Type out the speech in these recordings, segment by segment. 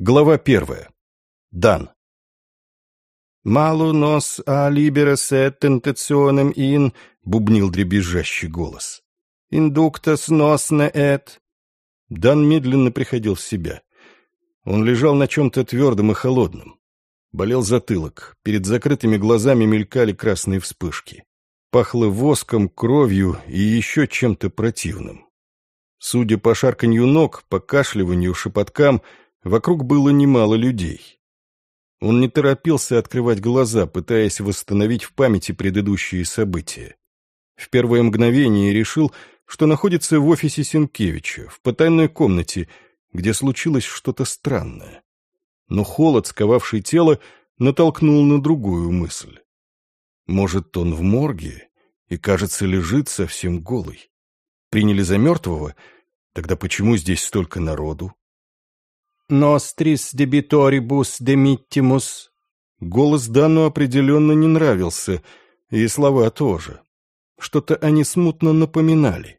Глава первая. Дан. «Малу нос а либера се тентационем ин», — бубнил дребезжащий голос. «Индуктас нос не эт». Дан медленно приходил в себя. Он лежал на чем-то твердом и холодном. Болел затылок, перед закрытыми глазами мелькали красные вспышки. Пахло воском, кровью и еще чем-то противным. Судя по шарканью ног, по кашливанию, шепоткам — Вокруг было немало людей. Он не торопился открывать глаза, пытаясь восстановить в памяти предыдущие события. В первое мгновение решил, что находится в офисе Сенкевича, в потайной комнате, где случилось что-то странное. Но холод, сковавший тело, натолкнул на другую мысль. Может, он в морге и, кажется, лежит совсем голый. Приняли за мертвого? Тогда почему здесь столько народу? «Нострис дебиторибус демиттимус». Голос Дану определенно не нравился, и слова тоже. Что-то они смутно напоминали.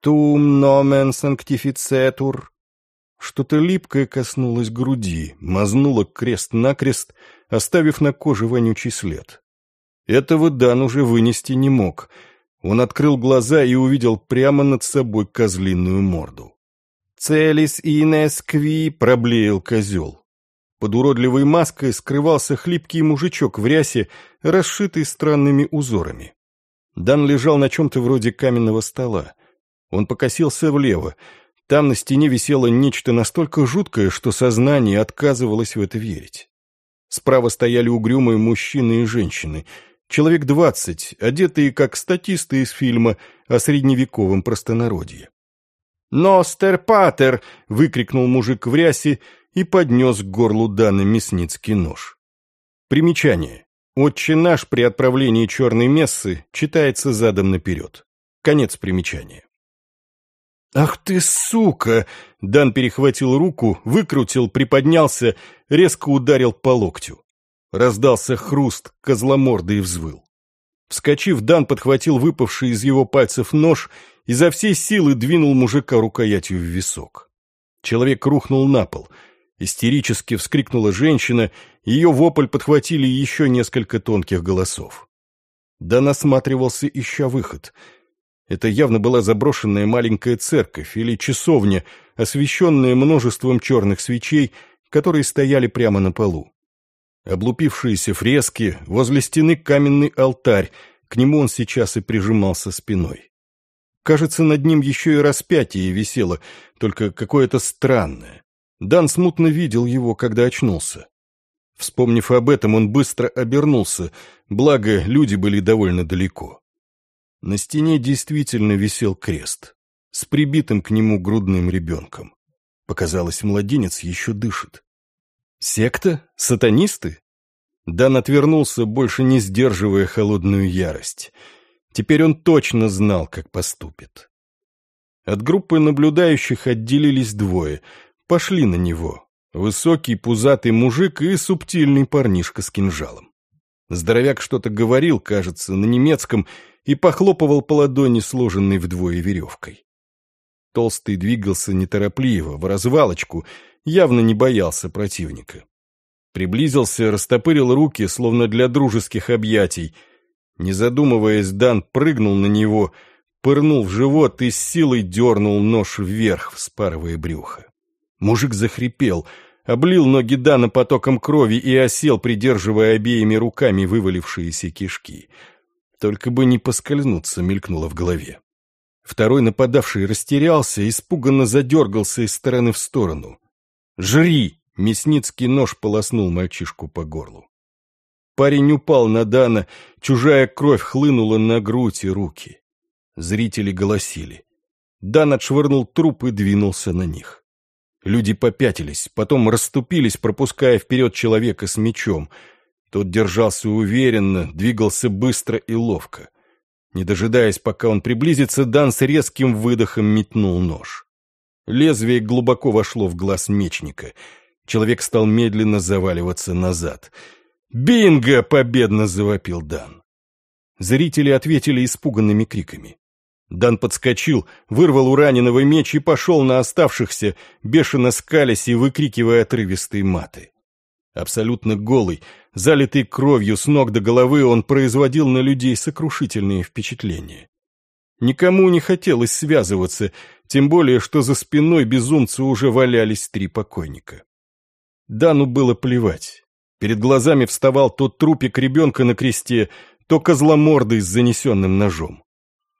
«Тум номен санктифицетур». Что-то липкое коснулось груди, мазнуло крест-накрест, оставив на коже вонючий след. Этого Дан уже вынести не мог. Он открыл глаза и увидел прямо над собой козлиную морду. «Целис инес кви», — проблеял козел. Под уродливой маской скрывался хлипкий мужичок в рясе, расшитый странными узорами. Дан лежал на чем-то вроде каменного стола. Он покосился влево. Там на стене висело нечто настолько жуткое, что сознание отказывалось в это верить. Справа стояли угрюмые мужчины и женщины. Человек двадцать, одетые как статисты из фильма о средневековом простонародье. «Ностер патер!» — выкрикнул мужик в рясе и поднес к горлу Даны мясницкий нож. Примечание. «Отче наш» при отправлении черной мессы читается задом наперед. Конец примечания. «Ах ты, сука!» Дан перехватил руку, выкрутил, приподнялся, резко ударил по локтю. Раздался хруст, козломордый взвыл. Вскочив, Дан подхватил выпавший из его пальцев нож изо всей силы двинул мужика рукоятью в висок. Человек рухнул на пол. Истерически вскрикнула женщина, ее вопль подхватили еще несколько тонких голосов. Дан осматривался, ища выход. Это явно была заброшенная маленькая церковь или часовня, освещенная множеством черных свечей, которые стояли прямо на полу. Облупившиеся фрески, возле стены каменный алтарь, к нему он сейчас и прижимался спиной. Кажется, над ним еще и распятие висело, только какое-то странное. Дан смутно видел его, когда очнулся. Вспомнив об этом, он быстро обернулся, благо люди были довольно далеко. На стене действительно висел крест с прибитым к нему грудным ребенком. Показалось, младенец еще дышит. Секта? Сатанисты? Дан отвернулся, больше не сдерживая холодную ярость — Теперь он точно знал, как поступит. От группы наблюдающих отделились двое. Пошли на него. Высокий, пузатый мужик и субтильный парнишка с кинжалом. Здоровяк что-то говорил, кажется, на немецком, и похлопывал по ладони, сложенной вдвое веревкой. Толстый двигался неторопливо, в развалочку, явно не боялся противника. Приблизился, растопырил руки, словно для дружеских объятий — не задумываясь, Дан прыгнул на него, пырнул в живот и с силой дернул нож вверх, вспарывая брюхо. Мужик захрипел, облил ноги Дана потоком крови и осел, придерживая обеими руками вывалившиеся кишки. Только бы не поскользнуться, мелькнуло в голове. Второй нападавший растерялся, испуганно задергался из стороны в сторону. «Жри!» — мясницкий нож полоснул мальчишку по горлу. Парень упал на Дана, чужая кровь хлынула на грудь и руки. Зрители голосили. Дан отшвырнул труп и двинулся на них. Люди попятились, потом расступились, пропуская вперед человека с мечом. Тот держался уверенно, двигался быстро и ловко. Не дожидаясь, пока он приблизится, Дан с резким выдохом метнул нож. Лезвие глубоко вошло в глаз мечника. Человек стал медленно заваливаться назад — «Бинго!» — победно завопил Дан. Зрители ответили испуганными криками. Дан подскочил, вырвал у раненого меч и пошел на оставшихся, бешено скалясь и выкрикивая отрывистые маты. Абсолютно голый, залитый кровью с ног до головы, он производил на людей сокрушительные впечатления. Никому не хотелось связываться, тем более, что за спиной безумца уже валялись три покойника. Дану было плевать. Перед глазами вставал то трупик ребенка на кресте, то козломордый с занесенным ножом.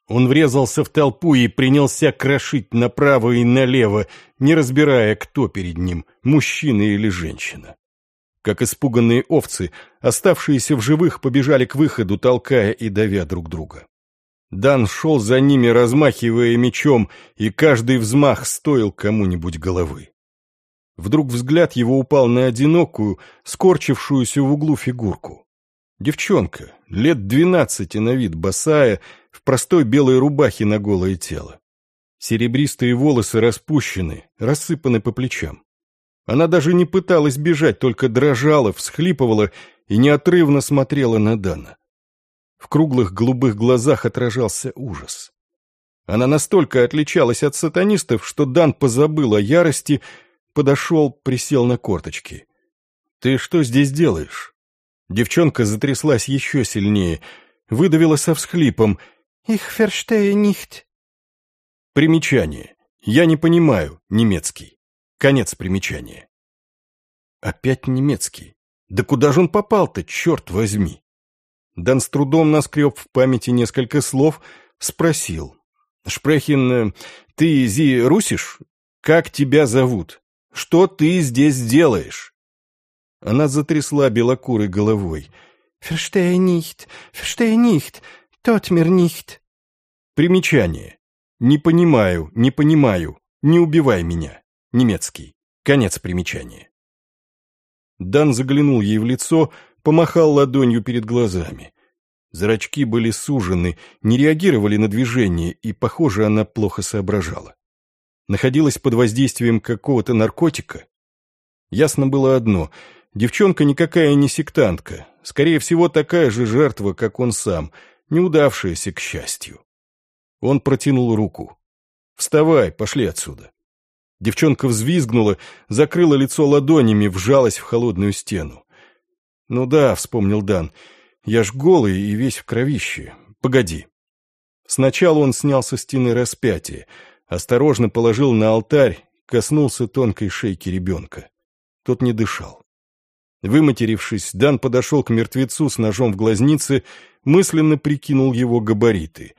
Он врезался в толпу и принялся крошить направо и налево, не разбирая, кто перед ним, мужчина или женщина. Как испуганные овцы, оставшиеся в живых побежали к выходу, толкая и давя друг друга. Дан шел за ними, размахивая мечом, и каждый взмах стоил кому-нибудь головы. Вдруг взгляд его упал на одинокую, скорчившуюся в углу фигурку. Девчонка, лет двенадцати на вид, босая, в простой белой рубахе на голое тело. Серебристые волосы распущены, рассыпаны по плечам. Она даже не пыталась бежать, только дрожала, всхлипывала и неотрывно смотрела на Дана. В круглых голубых глазах отражался ужас. Она настолько отличалась от сатанистов, что Дан позабыл о ярости, подошел, присел на корточки. «Ты что здесь делаешь?» Девчонка затряслась еще сильнее, выдавила со всхлипом — «Ich verstehe nicht». Примечание. Я не понимаю немецкий. Конец примечания. Опять немецкий. Да куда же он попал-то, черт возьми? Дан с трудом наскреб в памяти несколько слов, спросил. «Шпрехин, э, ты зи русиш? Как тебя зовут? Что ты здесь делаешь?» Она затрясла белокурой головой. «Verstehe nicht, verstehe nicht. Тот мир нихт. Примечание. Не понимаю, не понимаю. Не убивай меня. Немецкий. Конец примечания. Дан заглянул ей в лицо, помахал ладонью перед глазами. Зрачки были сужены, не реагировали на движение, и, похоже, она плохо соображала. Находилась под воздействием какого-то наркотика. Ясно было одно — девчонка никакая не сектантка, скорее всего, такая же жертва, как он сам — неудавшееся к счастью. Он протянул руку. «Вставай, пошли отсюда». Девчонка взвизгнула, закрыла лицо ладонями, вжалась в холодную стену. «Ну да», — вспомнил Дан, — «я ж голый и весь в кровище. Погоди». Сначала он снял со стены распятие, осторожно положил на алтарь, коснулся тонкой шейки ребенка. Тот не дышал. Выматерившись, Дан подошел к мертвецу с ножом в глазнице мысленно прикинул его габариты.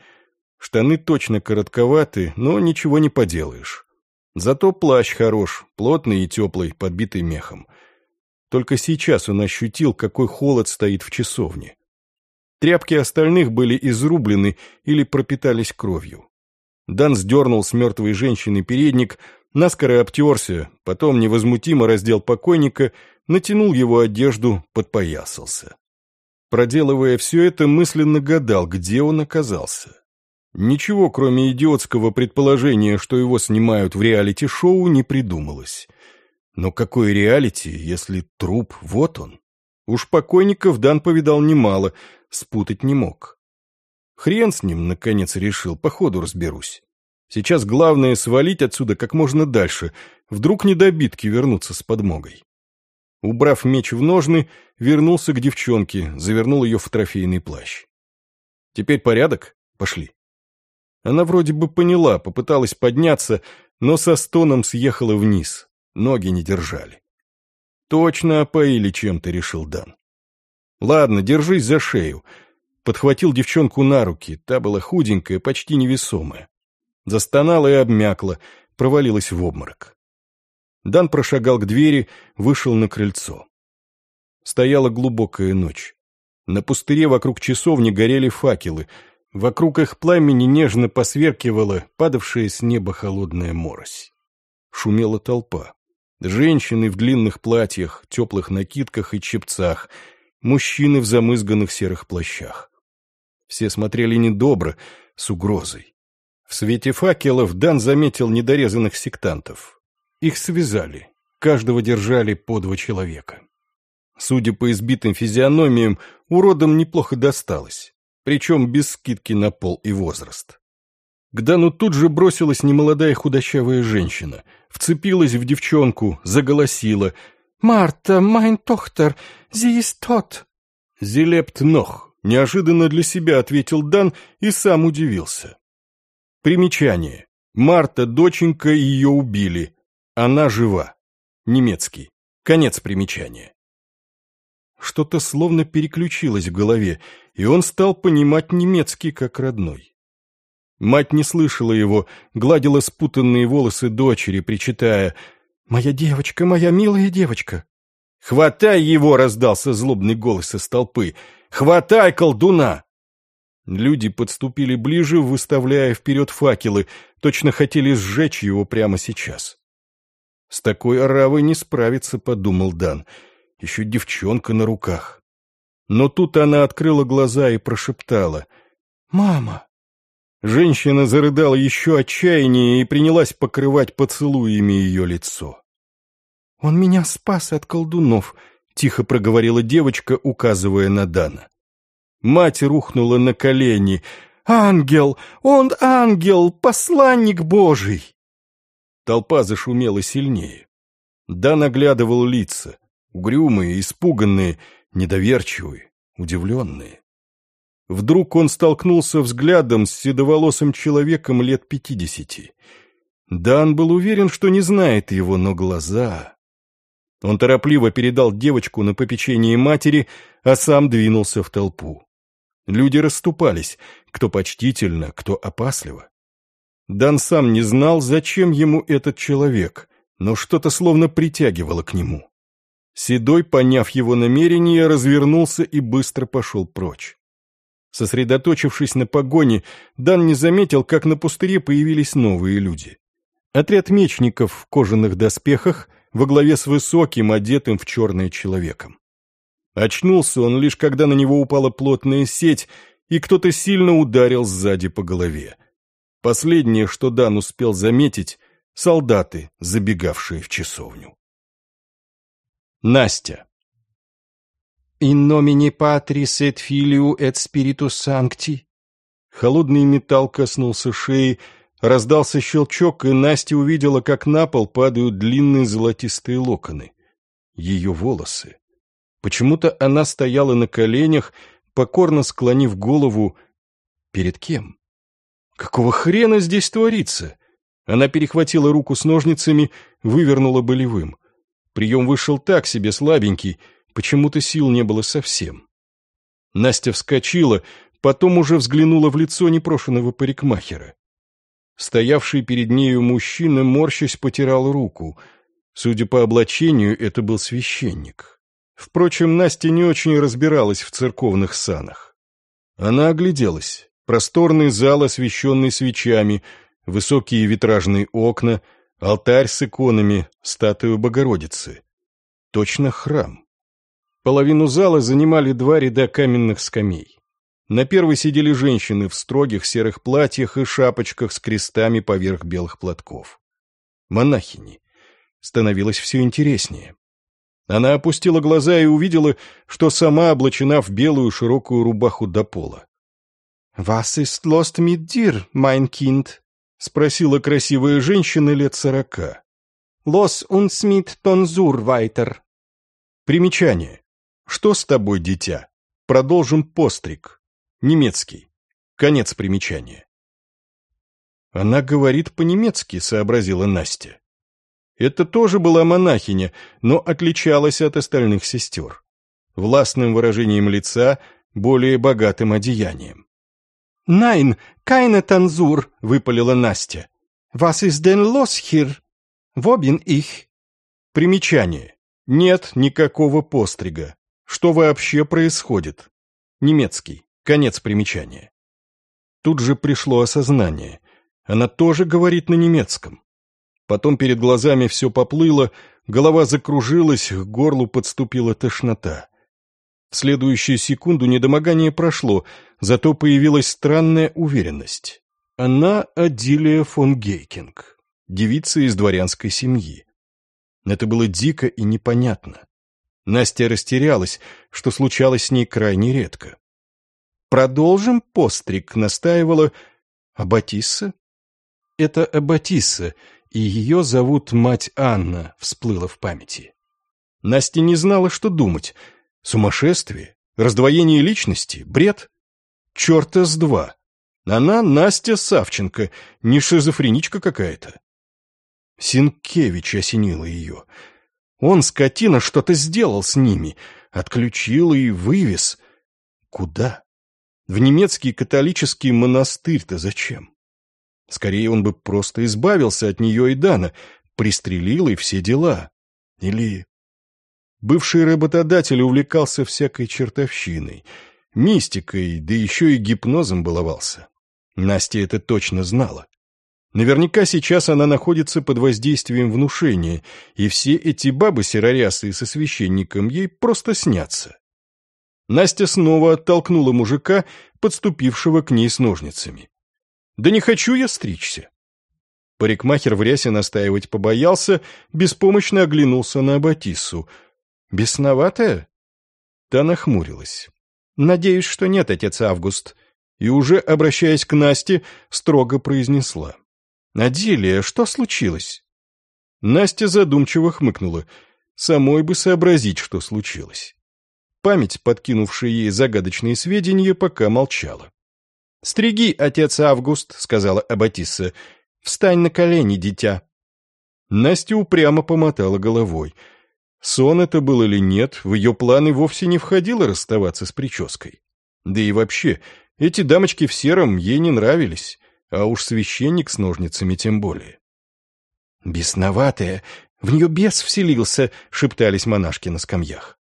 Штаны точно коротковаты, но ничего не поделаешь. Зато плащ хорош, плотный и теплый, подбитый мехом. Только сейчас он ощутил, какой холод стоит в часовне. Тряпки остальных были изрублены или пропитались кровью. Дан сдернул с мертвой женщины передник, наскоро обтерся, потом невозмутимо раздел покойника, натянул его одежду, подпоясался. Проделывая все это, мысленно гадал, где он оказался. Ничего, кроме идиотского предположения, что его снимают в реалити-шоу, не придумалось. Но какой реалити, если труп вот он? Уж покойников Дан повидал немало, спутать не мог. Хрен с ним, наконец решил, по ходу разберусь. Сейчас главное свалить отсюда как можно дальше, вдруг недобитки вернутся с подмогой. Убрав меч в ножны, вернулся к девчонке, завернул ее в трофейный плащ. «Теперь порядок? Пошли». Она вроде бы поняла, попыталась подняться, но со стоном съехала вниз, ноги не держали. «Точно опоили чем-то», — решил Дан. «Ладно, держись за шею». Подхватил девчонку на руки, та была худенькая, почти невесомая. Застонала и обмякла, провалилась в обморок. Дан прошагал к двери, вышел на крыльцо. Стояла глубокая ночь. На пустыре вокруг часовни горели факелы. Вокруг их пламени нежно посверкивала падавшая с неба холодная морось. Шумела толпа. Женщины в длинных платьях, теплых накидках и чепцах, мужчины в замызганных серых плащах. Все смотрели недобро, с угрозой. В свете факелов Дан заметил недорезанных сектантов. Их связали, каждого держали по два человека. Судя по избитым физиономиям, уродам неплохо досталось, причем без скидки на пол и возраст. К Дану тут же бросилась немолодая худощавая женщина, вцепилась в девчонку, заголосила. «Марта, майн тохтер, зи ist тот!» «Зелепт нох», — неожиданно для себя ответил Дан и сам удивился. Примечание. Марта, доченька, ее убили. Она жива. Немецкий. Конец примечания. Что-то словно переключилось в голове, и он стал понимать немецкий как родной. Мать не слышала его, гладила спутанные волосы дочери, причитая «Моя девочка, моя милая девочка!» «Хватай его!» — раздался злобный голос из толпы. «Хватай, колдуна!» Люди подступили ближе, выставляя вперед факелы, точно хотели сжечь его прямо сейчас. «С такой оравой не справиться», — подумал Дан. «Еще девчонка на руках». Но тут она открыла глаза и прошептала. «Мама!» Женщина зарыдала еще отчаяннее и принялась покрывать поцелуями ее лицо. «Он меня спас от колдунов», — тихо проговорила девочка, указывая на Дана. Мать рухнула на колени. «Ангел! Он ангел! Посланник Божий!» Толпа зашумела сильнее. Дан оглядывал лица, угрюмые, испуганные, недоверчивые, удивленные. Вдруг он столкнулся взглядом с седоволосым человеком лет пятидесяти. Дан был уверен, что не знает его, но глаза... Он торопливо передал девочку на попечение матери, а сам двинулся в толпу. Люди расступались, кто почтительно, кто опасливо. Дан сам не знал, зачем ему этот человек, но что-то словно притягивало к нему. Седой, поняв его намерение, развернулся и быстро пошел прочь. Сосредоточившись на погоне, Дан не заметил, как на пустыре появились новые люди. Отряд мечников в кожаных доспехах во главе с высоким, одетым в черное человеком. Очнулся он лишь когда на него упала плотная сеть, и кто-то сильно ударил сзади по голове. Последнее, что Дан успел заметить, солдаты, забегавшие в часовню. Настя. «In nomine Patris et Filio et Spiritus Sancti». Холодный металл коснулся шеи, раздался щелчок, и Настя увидела, как на пол падают длинные золотистые локоны. Ее волосы. Почему-то она стояла на коленях, покорно склонив голову. Перед кем? Какого хрена здесь творится? Она перехватила руку с ножницами, вывернула болевым. Прием вышел так себе слабенький — Почему-то сил не было совсем. Настя вскочила, потом уже взглянула в лицо непрошенного парикмахера. Стоявший перед нею мужчина, морщась, потирал руку. Судя по облачению, это был священник. Впрочем, Настя не очень разбиралась в церковных санах. Она огляделась. Просторный зал, освещенный свечами, высокие витражные окна, алтарь с иконами, статую Богородицы. Точно храм. Половину зала занимали два ряда каменных скамей. На первой сидели женщины в строгих серых платьях и шапочках с крестами поверх белых платков. Монахини. Становилось все интереснее. Она опустила глаза и увидела, что сама облачена в белую широкую рубаху до пола. «Was ist lost mit dir, mein Kind?» — спросила красивая женщина лет сорока. «Los uns mit Tonsur weiter». Примечание. «Что с тобой, дитя?» Продолжим постриг. Немецкий. Конец примечания. Она говорит по-немецки, сообразила Настя. Это тоже была монахиня, но отличалась от остальных сестер. Властным выражением лица, более богатым одеянием. «Найн, keine Tanzur», — выпалила Настя. «Was ist denn los hier? Wo bin ich?» Примечание. Нет никакого пострига. Что вообще происходит? Немецкий. Конец примечания. Тут же пришло осознание. Она тоже говорит на немецком. Потом перед глазами все поплыло, голова закружилась, к горлу подступила тошнота. В следующую секунду недомогание прошло, зато появилась странная уверенность. Она Адилия фон Гейкинг, девица из дворянской семьи. Это было дико и непонятно. Настя растерялась, что случалось с ней крайне редко. «Продолжим постриг», — настаивала. «А Батисса? Это Аббатисса, и ее зовут мать Анна, всплыла в памяти. Настя не знала, что думать. Сумасшествие? Раздвоение личности? Бред? Черта с два. Она Настя Савченко, не шизофреничка какая-то. Синкевич осенила ее. Он, скотина, что-то сделал с ними, отключил и вывез. Куда? В немецкий католический монастырь-то зачем? Скорее, он бы просто избавился от нее и Дана, пристрелил и все дела. Или... Бывший работодатель увлекался всякой чертовщиной, мистикой, да еще и гипнозом баловался. Настя это точно знала. Наверняка сейчас она находится под воздействием внушения, и все эти бабы-серорясы со священником ей просто снятся. Настя снова оттолкнула мужика, подступившего к ней с ножницами. «Да не хочу я стричься!» Парикмахер в рясе настаивать побоялся, беспомощно оглянулся на Батиссу. «Бесноватая?» Та нахмурилась. «Надеюсь, что нет, отец Август и уже, обращаясь к Насте, строго произнесла. «Аделия, что случилось?» Настя задумчиво хмыкнула. Самой бы сообразить, что случилось. Память, подкинувшая ей загадочные сведения, пока молчала. «Стриги, отец Август», — сказала Аббатисса. «Встань на колени, дитя». Настя упрямо помотала головой. Сон это был или нет, в ее планы вовсе не входило расставаться с прической. Да и вообще, эти дамочки в сером ей не нравились, а уж священник с ножницами тем более. «Бесноватая! В нее бес вселился!» — шептались монашки на скамьях.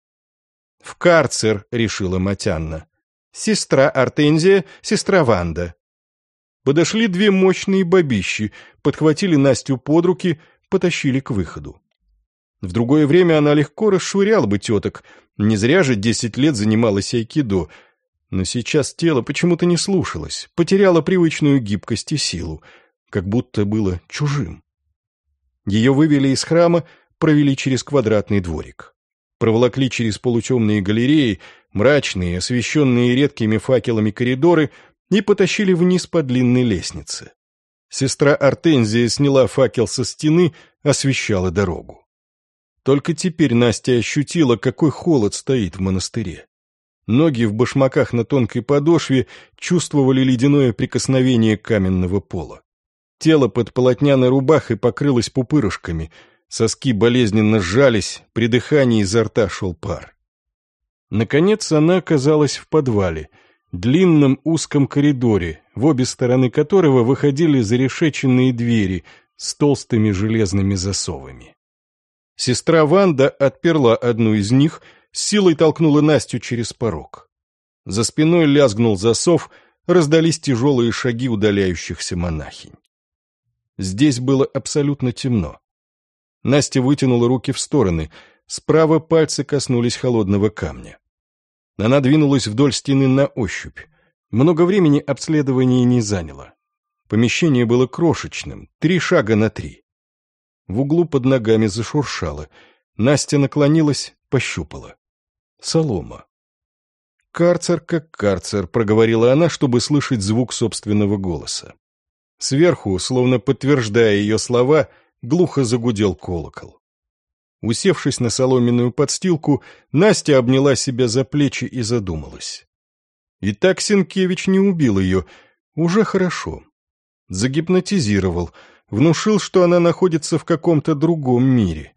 «В карцер!» — решила Матянна. «Сестра Артензия, сестра Ванда». Подошли две мощные бабищи, подхватили Настю под руки, потащили к выходу. В другое время она легко расшвыряла бы теток, не зря же десять лет занималась айкидо — но сейчас тело почему-то не слушалось, потеряло привычную гибкость и силу, как будто было чужим. Ее вывели из храма, провели через квадратный дворик. Проволокли через полутемные галереи, мрачные, освещенные редкими факелами коридоры и потащили вниз по длинной лестнице. Сестра Артензия сняла факел со стены, освещала дорогу. Только теперь Настя ощутила, какой холод стоит в монастыре. Ноги в башмаках на тонкой подошве чувствовали ледяное прикосновение каменного пола. Тело под полотняной рубахой покрылось пупырышками, соски болезненно сжались, при дыхании изо рта шел пар. Наконец она оказалась в подвале, длинном узком коридоре, в обе стороны которого выходили зарешеченные двери с толстыми железными засовами. Сестра Ванда отперла одну из них — силой толкнула Настю через порог. За спиной лязгнул засов, раздались тяжелые шаги удаляющихся монахинь. Здесь было абсолютно темно. Настя вытянула руки в стороны, справа пальцы коснулись холодного камня. Она двинулась вдоль стены на ощупь. Много времени обследование не заняло. Помещение было крошечным, три шага на три. В углу под ногами зашуршало. Настя наклонилась, пощупала солома. «Карцер как карцер», — проговорила она, чтобы слышать звук собственного голоса. Сверху, словно подтверждая ее слова, глухо загудел колокол. Усевшись на соломенную подстилку, Настя обняла себя за плечи и задумалась. И так Сенкевич не убил ее, уже хорошо. Загипнотизировал, внушил, что она находится в каком-то другом мире.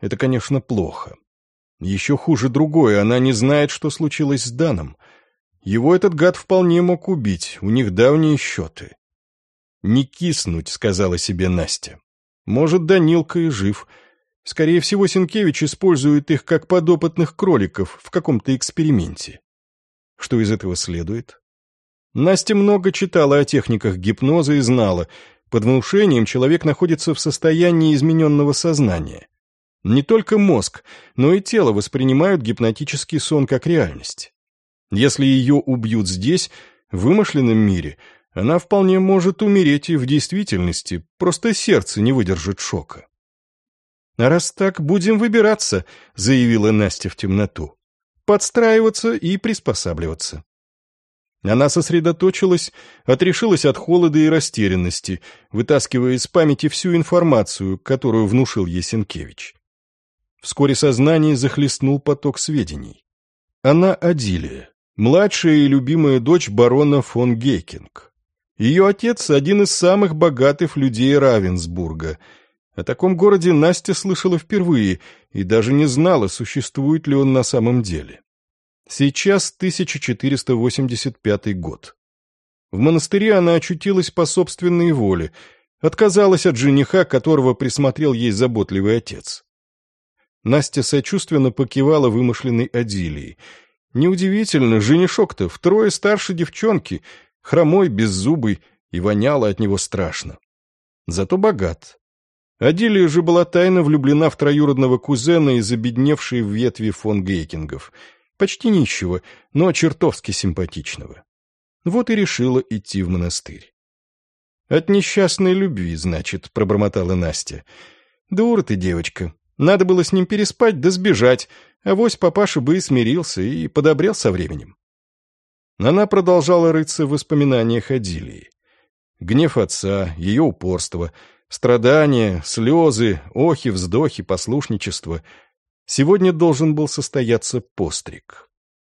Это, конечно, плохо. Еще хуже другое, она не знает, что случилось с Даном. Его этот гад вполне мог убить, у них давние счеты. «Не киснуть», — сказала себе Настя. «Может, Данилка и жив. Скорее всего, Сенкевич использует их как подопытных кроликов в каком-то эксперименте. Что из этого следует?» Настя много читала о техниках гипноза и знала, под внушением человек находится в состоянии измененного сознания. Не только мозг, но и тело воспринимают гипнотический сон как реальность. Если ее убьют здесь, в вымышленном мире, она вполне может умереть и в действительности, просто сердце не выдержит шока. «А раз так, будем выбираться», — заявила Настя в темноту. «Подстраиваться и приспосабливаться». Она сосредоточилась, отрешилась от холода и растерянности, вытаскивая из памяти всю информацию, которую внушил Есенкевич. Вскоре сознание захлестнул поток сведений. Она Адилия, младшая и любимая дочь барона фон Гейкинг. Ее отец – один из самых богатых людей Равенсбурга. О таком городе Настя слышала впервые и даже не знала, существует ли он на самом деле. Сейчас 1485 год. В монастыре она очутилась по собственной воле, отказалась от жениха, которого присмотрел ей заботливый отец. Настя сочувственно покивала вымышленной Адилии. Неудивительно, женишок-то втрое старше девчонки, хромой, беззубый, и воняло от него страшно. Зато богат. Адилия же была тайно влюблена в троюродного кузена из обедневшей в ветви фон Гейкингов — почти нищего, но чертовски симпатичного. Вот и решила идти в монастырь. «От несчастной любви, значит», — пробормотала Настя. «Дура ты, девочка. Надо было с ним переспать да сбежать, а вось папаша бы и смирился, и подобрел со временем». Она продолжала рыться в воспоминаниях о Дилии. Гнев отца, ее упорство, страдания, слезы, охи, вздохи, послушничество — Сегодня должен был состояться постриг.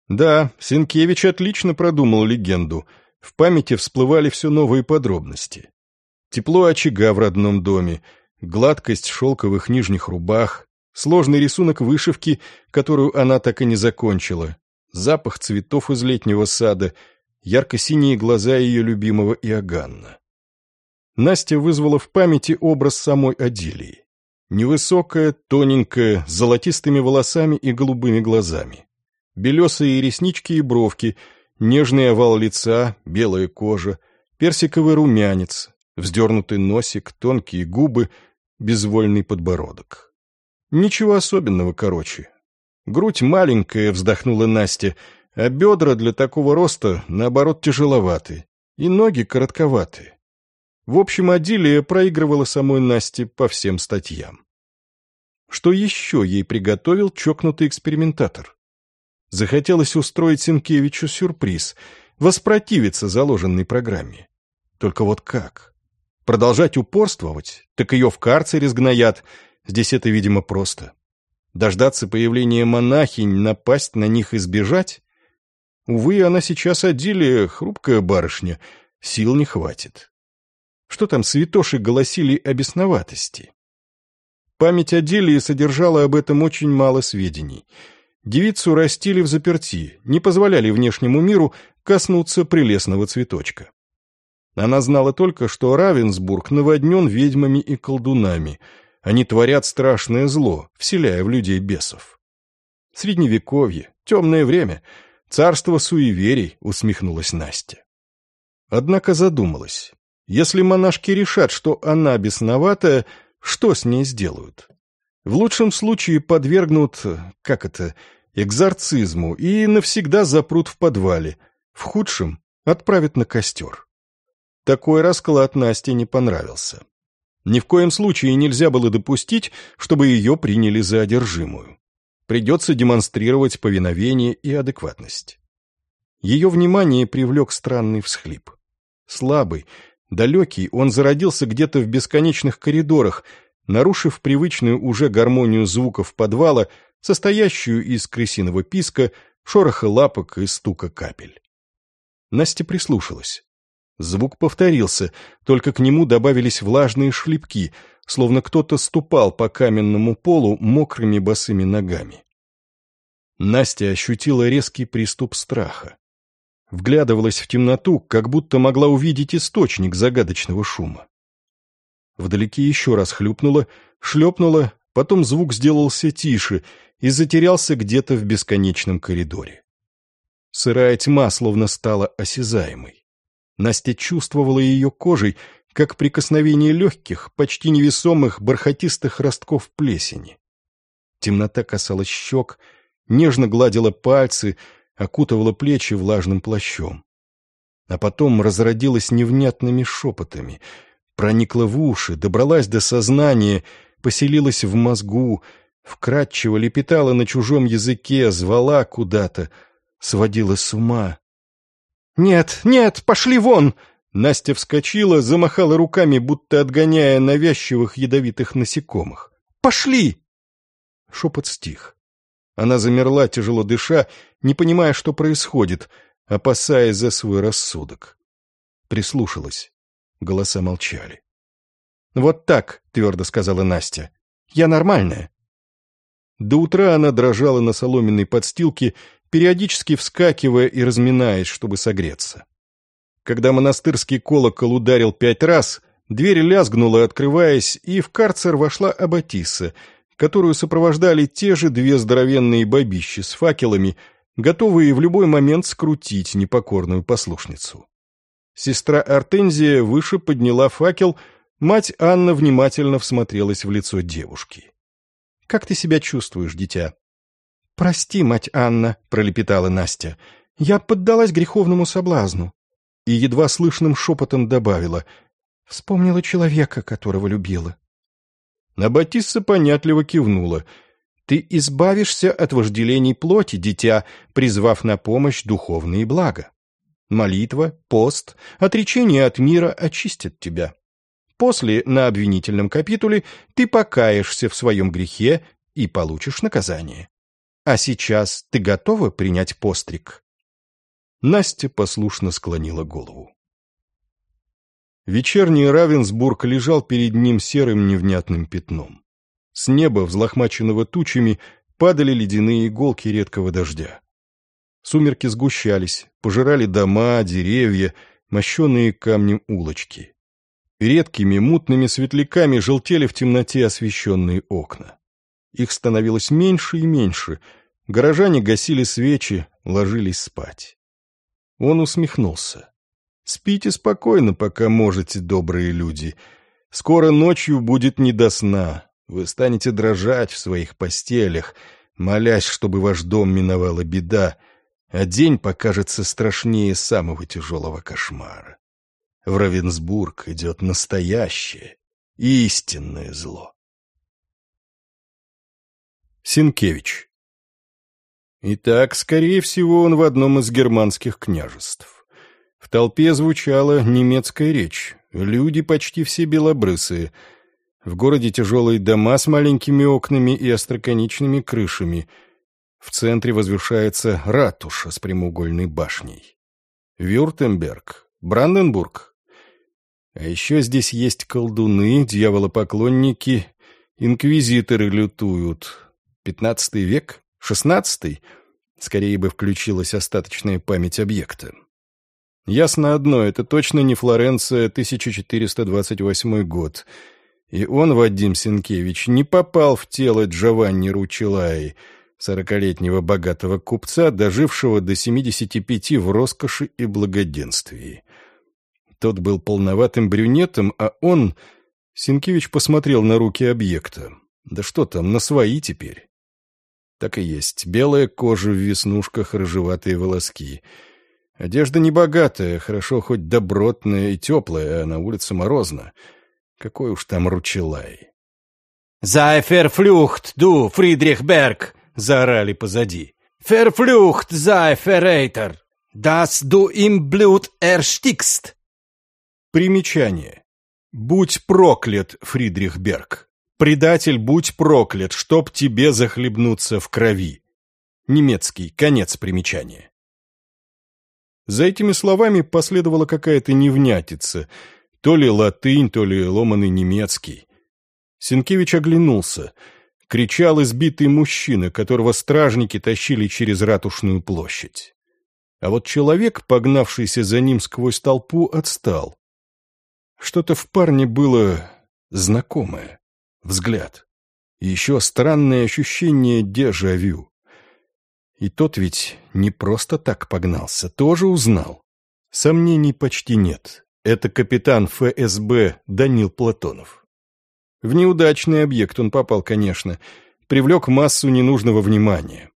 Да, Сенкевич отлично продумал легенду. В памяти всплывали все новые подробности. Тепло очага в родном доме, гладкость шелковых нижних рубах, сложный рисунок вышивки, которую она так и не закончила, запах цветов из летнего сада, ярко-синие глаза ее любимого Иоганна. Настя вызвала в памяти образ самой Адилии. Невысокая, тоненькая, с золотистыми волосами и голубыми глазами. Белесые реснички и бровки, нежный овал лица, белая кожа, персиковый румянец, вздернутый носик, тонкие губы, безвольный подбородок. Ничего особенного, короче. Грудь маленькая, вздохнула Настя, а бедра для такого роста, наоборот, тяжеловаты, и ноги коротковаты. В общем, Адилия проигрывала самой Насте по всем статьям. Что еще ей приготовил чокнутый экспериментатор? Захотелось устроить Сенкевичу сюрприз, воспротивиться заложенной программе. Только вот как? Продолжать упорствовать? Так ее в карцере сгноят. Здесь это, видимо, просто. Дождаться появления монахинь, напасть на них и сбежать? Увы, она сейчас Адилия, хрупкая барышня, сил не хватит. Что там святоши голосили о бесноватости? Память о Делии содержала об этом очень мало сведений. Девицу растили в заперти, не позволяли внешнему миру коснуться прелестного цветочка. Она знала только, что Равенсбург наводнен ведьмами и колдунами. Они творят страшное зло, вселяя в людей бесов. Средневековье, темное время, царство суеверий, усмехнулась Настя. Однако задумалась. Если монашки решат, что она бесноватая, что с ней сделают? В лучшем случае подвергнут, как это, экзорцизму и навсегда запрут в подвале, в худшем отправят на костер. Такой расклад Насте не понравился. Ни в коем случае нельзя было допустить, чтобы ее приняли за одержимую. Придется демонстрировать повиновение и адекватность. Ее внимание привлек странный всхлип. Слабый, Далекий, он зародился где-то в бесконечных коридорах, нарушив привычную уже гармонию звуков подвала, состоящую из крысиного писка, шороха лапок и стука капель. Настя прислушалась. Звук повторился, только к нему добавились влажные шлепки, словно кто-то ступал по каменному полу мокрыми босыми ногами. Настя ощутила резкий приступ страха вглядывалась в темноту, как будто могла увидеть источник загадочного шума. Вдалеке еще раз хлюпнуло, шлепнуло, потом звук сделался тише и затерялся где-то в бесконечном коридоре. Сырая тьма словно стала осязаемой. Настя чувствовала ее кожей, как прикосновение легких, почти невесомых, бархатистых ростков плесени. Темнота касалась щек, нежно гладила пальцы — окутывала плечи влажным плащом. А потом разродилась невнятными шепотами, проникла в уши, добралась до сознания, поселилась в мозгу, вкрадчиво лепетала на чужом языке, звала куда-то, сводила с ума. «Нет, нет, пошли вон!» Настя вскочила, замахала руками, будто отгоняя навязчивых ядовитых насекомых. «Пошли!» Шепот стих. Она замерла, тяжело дыша, не понимая, что происходит, опасаясь за свой рассудок. Прислушалась. Голоса молчали. «Вот так», — твердо сказала Настя. «Я нормальная». До утра она дрожала на соломенной подстилке, периодически вскакивая и разминаясь, чтобы согреться. Когда монастырский колокол ударил пять раз, дверь лязгнула, открываясь, и в карцер вошла Аббатиса, которую сопровождали те же две здоровенные бабищи с факелами, готовые в любой момент скрутить непокорную послушницу. Сестра Артензия выше подняла факел, мать Анна внимательно всмотрелась в лицо девушки. «Как ты себя чувствуешь, дитя?» «Прости, мать Анна», — пролепетала Настя, — «я поддалась греховному соблазну и едва слышным шепотом добавила «Вспомнила человека, которого любила». Набатисса понятливо кивнула. «Ты избавишься от вожделений плоти, дитя, призвав на помощь духовные блага. Молитва, пост, отречение от мира очистят тебя. После, на обвинительном капитуле, ты покаешься в своем грехе и получишь наказание. А сейчас ты готова принять постриг?» Настя послушно склонила голову. Вечерний Равенсбург лежал перед ним серым невнятным пятном. С неба, взлохмаченного тучами, падали ледяные иголки редкого дождя. Сумерки сгущались, пожирали дома, деревья, мощенные камнем улочки. Редкими мутными светляками желтели в темноте освещенные окна. Их становилось меньше и меньше. Горожане гасили свечи, ложились спать. Он усмехнулся. «Спите спокойно, пока можете, добрые люди. Скоро ночью будет не до сна. Вы станете дрожать в своих постелях, молясь, чтобы ваш дом миновала беда, а день покажется страшнее самого тяжелого кошмара. В Равенсбург идет настоящее, истинное зло». Синкевич Итак, скорее всего, он в одном из германских княжеств. В толпе звучала немецкая речь, люди почти все белобрысые. В городе тяжелые дома с маленькими окнами и остроконечными крышами. В центре возвышается ратуша с прямоугольной башней. Вюртемберг, Бранденбург. А еще здесь есть колдуны, дьяволопоклонники, инквизиторы лютуют. Пятнадцатый век? Шестнадцатый? Скорее бы включилась остаточная память объекта. Ясно одно, это точно не Флоренция, 1428 год. И он, Вадим Сенкевич, не попал в тело Джованни Ручелаи, сорокалетнего богатого купца, дожившего до 75 в роскоши и благоденствии. Тот был полноватым брюнетом, а он... Сенкевич посмотрел на руки объекта. Да что там, на свои теперь. Так и есть. Белая кожа в веснушках, рыжеватые волоски. Одежда небогатая, хорошо хоть добротная и теплая, а на улице морозно. Какой уж там ручелай. «Зай ферфлюхт, ду, Фридрих Берг!» — заорали позади. «Ферфлюхт, зай феррейтер! Ду им блюд эрштикст!» Примечание. «Будь проклят, Фридрих Берг!» «Предатель, будь проклят, чтоб тебе захлебнуться в крови». Немецкий, конец примечания. За этими словами последовала какая-то невнятица, то ли латынь, то ли ломаный немецкий. Сенкевич оглянулся. Кричал избитый мужчина, которого стражники тащили через ратушную площадь. А вот человек, погнавшийся за ним сквозь толпу, отстал. Что-то в парне было знакомое взгляд. Еще странное ощущение дежавю. И тот ведь не просто так погнался, тоже узнал. Сомнений почти нет. Это капитан ФСБ Данил Платонов. В неудачный объект он попал, конечно, привлек массу ненужного внимания.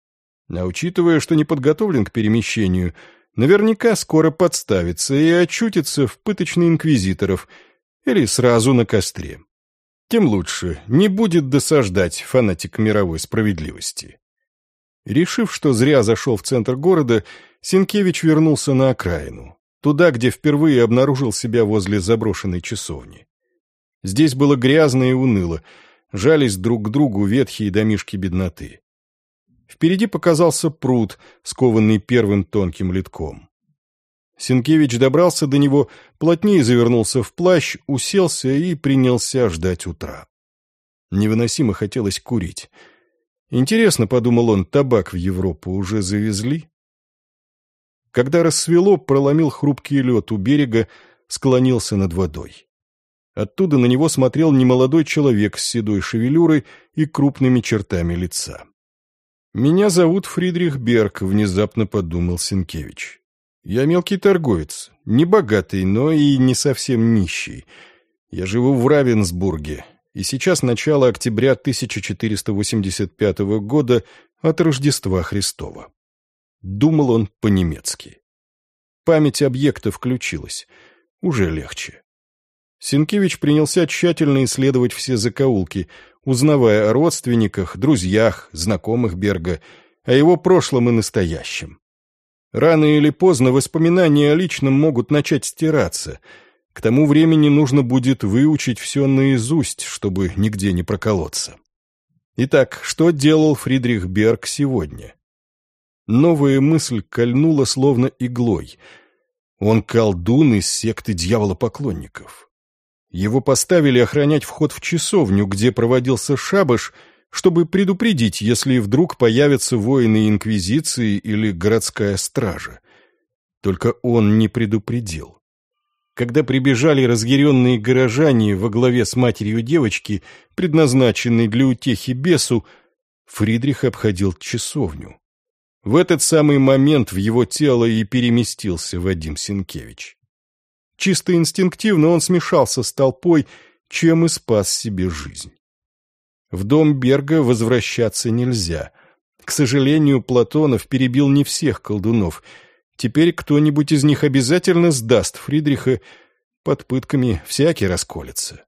А учитывая, что не подготовлен к перемещению, наверняка скоро подставится и очутится в пыточной инквизиторов или сразу на костре тем лучше, не будет досаждать фанатик мировой справедливости. Решив, что зря зашел в центр города, Синкевич вернулся на окраину, туда, где впервые обнаружил себя возле заброшенной часовни. Здесь было грязно и уныло, жались друг к другу ветхие домишки бедноты. Впереди показался пруд, скованный первым тонким литком. Сенкевич добрался до него, плотнее завернулся в плащ, уселся и принялся ждать утра. Невыносимо хотелось курить. Интересно, подумал он, табак в Европу уже завезли? Когда рассвело, проломил хрупкий лед у берега, склонился над водой. Оттуда на него смотрел немолодой человек с седой шевелюрой и крупными чертами лица. «Меня зовут Фридрих Берг», — внезапно подумал Сенкевич. «Я мелкий торговец, не богатый, но и не совсем нищий. Я живу в Равенсбурге, и сейчас начало октября 1485 года от Рождества Христова». Думал он по-немецки. Память объекта включилась. Уже легче. Сенкевич принялся тщательно исследовать все закоулки, узнавая о родственниках, друзьях, знакомых Берга, о его прошлом и настоящем. Рано или поздно воспоминания о личном могут начать стираться. К тому времени нужно будет выучить все наизусть, чтобы нигде не проколоться. Итак, что делал Фридрих Берг сегодня? Новая мысль кольнула словно иглой. Он колдун из секты дьяволопоклонников. Его поставили охранять вход в часовню, где проводился шабаш, чтобы предупредить, если вдруг появятся воины Инквизиции или городская стража. Только он не предупредил. Когда прибежали разъяренные горожане во главе с матерью девочки, предназначенной для утехи бесу, Фридрих обходил часовню. В этот самый момент в его тело и переместился Вадим Синкевич. Чисто инстинктивно он смешался с толпой, чем и спас себе жизнь. В дом Берга возвращаться нельзя. К сожалению, Платонов перебил не всех колдунов. Теперь кто-нибудь из них обязательно сдаст Фридриха. Под пытками всякий расколется.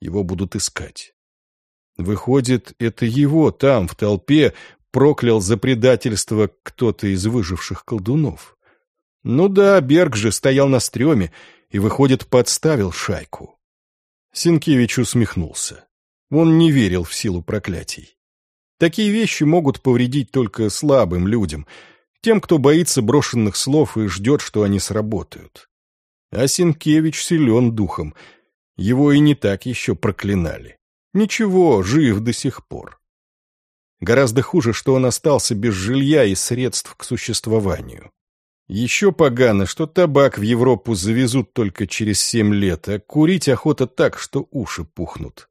Его будут искать. Выходит, это его там, в толпе, проклял за предательство кто-то из выживших колдунов. Ну да, Берг же стоял на стреме, и, выходит, подставил шайку. Синкевич усмехнулся. Он не верил в силу проклятий. Такие вещи могут повредить только слабым людям, тем, кто боится брошенных слов и ждет, что они сработают. А Синкевич силен духом. Его и не так еще проклинали. Ничего, жив до сих пор. Гораздо хуже, что он остался без жилья и средств к существованию. Еще погано, что табак в Европу завезут только через семь лет, а курить охота так, что уши пухнут.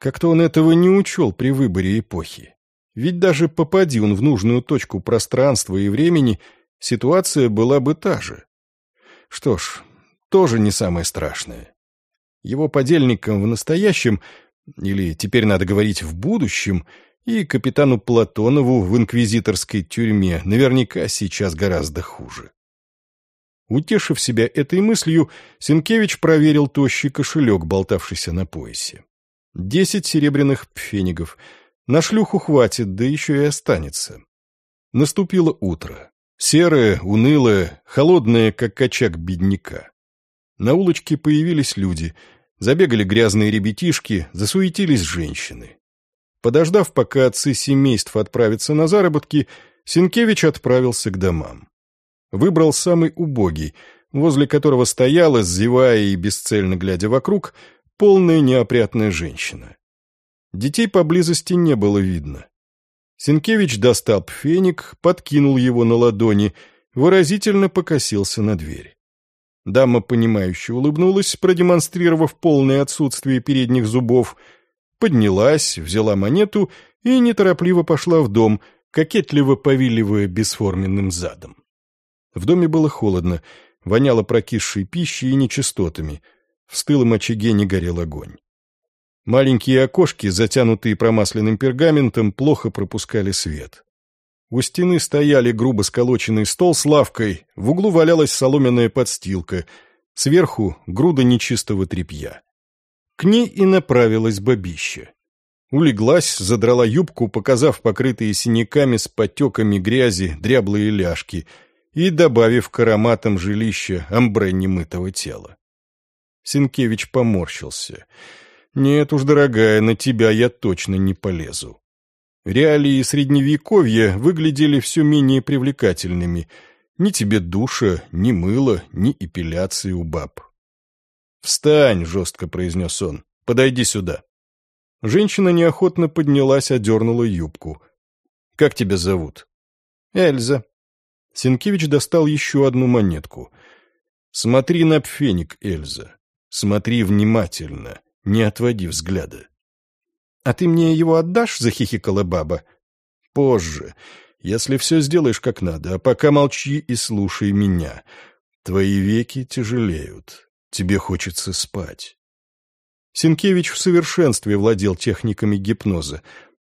Как-то он этого не учел при выборе эпохи. Ведь даже попади он в нужную точку пространства и времени, ситуация была бы та же. Что ж, тоже не самое страшное. Его подельникам в настоящем, или теперь надо говорить в будущем, и капитану Платонову в инквизиторской тюрьме наверняка сейчас гораздо хуже. Утешив себя этой мыслью, Сенкевич проверил тощий кошелек, болтавшийся на поясе. Десять серебряных пфенигов. На шлюху хватит, да еще и останется. Наступило утро. Серое, унылое, холодное, как очаг бедняка. На улочке появились люди. Забегали грязные ребятишки, засуетились женщины. Подождав, пока отцы семейств отправятся на заработки, Синкевич отправился к домам. Выбрал самый убогий, возле которого стояла, зевая и бесцельно глядя вокруг, полная неопрятная женщина. Детей поблизости не было видно. Синкевич достал пфеник, подкинул его на ладони, выразительно покосился на дверь. Дама, понимающе улыбнулась, продемонстрировав полное отсутствие передних зубов — поднялась, взяла монету и неторопливо пошла в дом, кокетливо повиливая бесформенным задом. В доме было холодно, воняло прокисшей пищей и нечистотами. В стылом очаге не горел огонь. Маленькие окошки, затянутые промасленным пергаментом, плохо пропускали свет. У стены стояли грубо сколоченный стол с лавкой, в углу валялась соломенная подстилка, сверху груда нечистого тряпья. К ней и направилась бабища. Улеглась, задрала юбку, показав покрытые синяками с потеками грязи дряблые ляжки и добавив к ароматам жилища амбре немытого тела. Синкевич поморщился. «Нет уж, дорогая, на тебя я точно не полезу». Реалии Средневековья выглядели все менее привлекательными. Ни тебе душа, ни мыла, ни эпиляции у баб. «Встань!» — жестко произнес он. «Подойди сюда». Женщина неохотно поднялась, одернула юбку. «Как тебя зовут?» «Эльза». Сенкевич достал еще одну монетку. «Смотри на пфеник, Эльза. Смотри внимательно, не отводи взгляда». «А ты мне его отдашь?» — захихикала баба. «Позже, если все сделаешь как надо, а пока молчи и слушай меня. Твои веки тяжелеют, тебе хочется спать». Сенкевич в совершенстве владел техниками гипноза.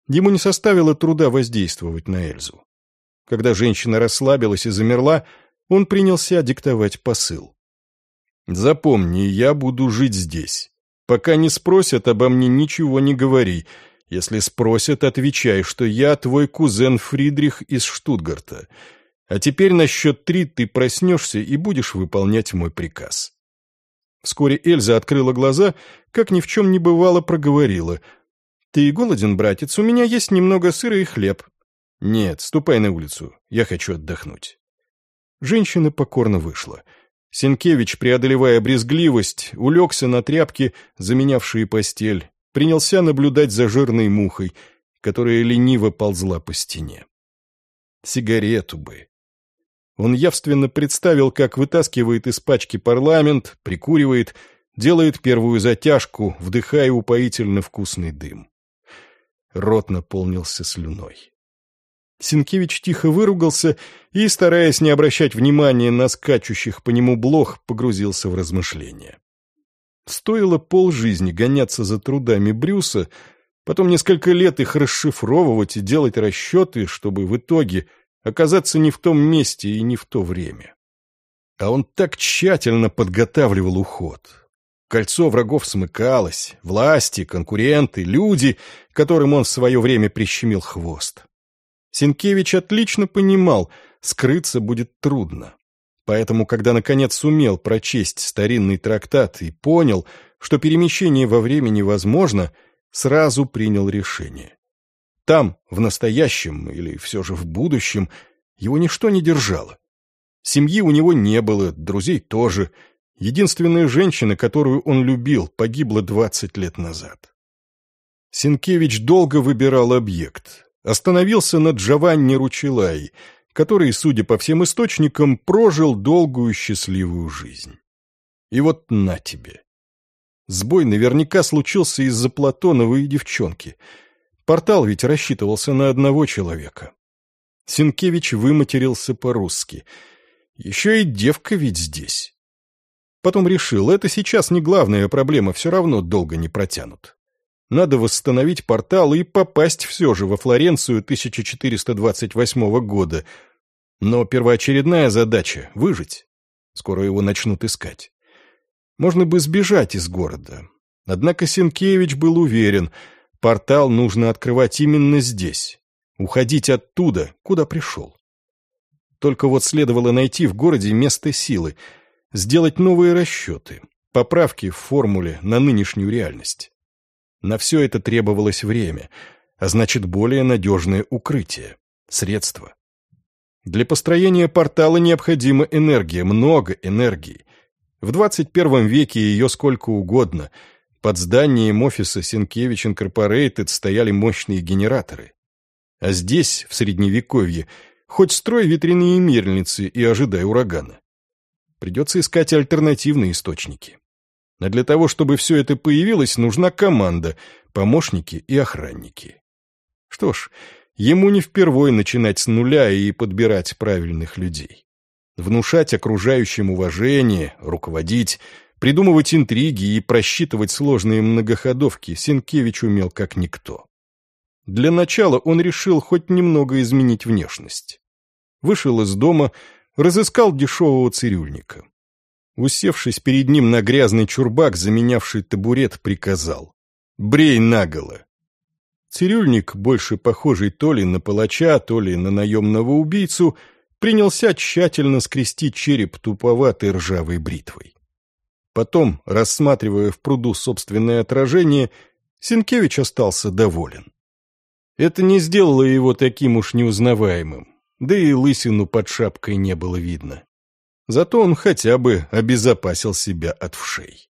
Ему не составило труда воздействовать на Эльзу. Когда женщина расслабилась и замерла, он принялся диктовать посыл. «Запомни, я буду жить здесь. Пока не спросят обо мне, ничего не говори. Если спросят, отвечай, что я твой кузен Фридрих из Штутгарта. А теперь на счет три ты проснешься и будешь выполнять мой приказ». Вскоре Эльза открыла глаза, как ни в чем не бывало, проговорила. «Ты голоден, братец? У меня есть немного сыра и хлеб». «Нет, ступай на улицу. Я хочу отдохнуть». Женщина покорно вышла. Сенкевич, преодолевая брезгливость, улегся на тряпки, заменявшие постель, принялся наблюдать за жирной мухой, которая лениво ползла по стене. Сигарету бы. Он явственно представил, как вытаскивает из пачки парламент, прикуривает, делает первую затяжку, вдыхая упоительно вкусный дым. Рот наполнился слюной. Синкевич тихо выругался и, стараясь не обращать внимания на скачущих по нему блох, погрузился в размышления. Стоило полжизни гоняться за трудами Брюса, потом несколько лет их расшифровывать и делать расчеты, чтобы в итоге оказаться не в том месте и не в то время. А он так тщательно подготавливал уход. Кольцо врагов смыкалось, власти, конкуренты, люди, которым он в свое время прищемил хвост. Сенкевич отлично понимал, скрыться будет трудно. Поэтому, когда наконец сумел прочесть старинный трактат и понял, что перемещение во времени возможно, сразу принял решение. Там, в настоящем или все же в будущем, его ничто не держало. Семьи у него не было, друзей тоже. Единственная женщина, которую он любил, погибла двадцать лет назад. Сенкевич долго выбирал объект. Остановился на Джованни Ручелай, который, судя по всем источникам, прожил долгую счастливую жизнь. И вот на тебе. Сбой наверняка случился из-за Платоновой девчонки — Портал ведь рассчитывался на одного человека. Синкевич выматерился по-русски. Еще и девка ведь здесь. Потом решил, это сейчас не главная проблема, все равно долго не протянут. Надо восстановить портал и попасть все же во Флоренцию 1428 года. Но первоочередная задача — выжить. Скоро его начнут искать. Можно бы сбежать из города. Однако Сенкевич был уверен — Портал нужно открывать именно здесь. Уходить оттуда, куда пришел. Только вот следовало найти в городе место силы, сделать новые расчеты, поправки в формуле на нынешнюю реальность. На все это требовалось время, а значит более надежное укрытие, средства. Для построения портала необходима энергия, много энергии. В 21 веке ее сколько угодно – под зданием офиса Сенкевич Инкорпорейтед стояли мощные генераторы. А здесь, в Средневековье, хоть строй ветряные мельницы и ожидай урагана. Придется искать альтернативные источники. А для того, чтобы все это появилось, нужна команда, помощники и охранники. Что ж, ему не впервой начинать с нуля и подбирать правильных людей. Внушать окружающим уважение, руководить – Придумывать интриги и просчитывать сложные многоходовки Сенкевич умел как никто. Для начала он решил хоть немного изменить внешность. Вышел из дома, разыскал дешевого цирюльника. Усевшись перед ним на грязный чурбак, заменявший табурет, приказал. «Брей наголо!» Цирюльник, больше похожий то ли на палача, то ли на наемного убийцу, принялся тщательно скрести череп туповатой ржавой бритвой. Потом, рассматривая в пруду собственное отражение, Сенкевич остался доволен. Это не сделало его таким уж неузнаваемым, да и лысину под шапкой не было видно. Зато он хотя бы обезопасил себя от вшей.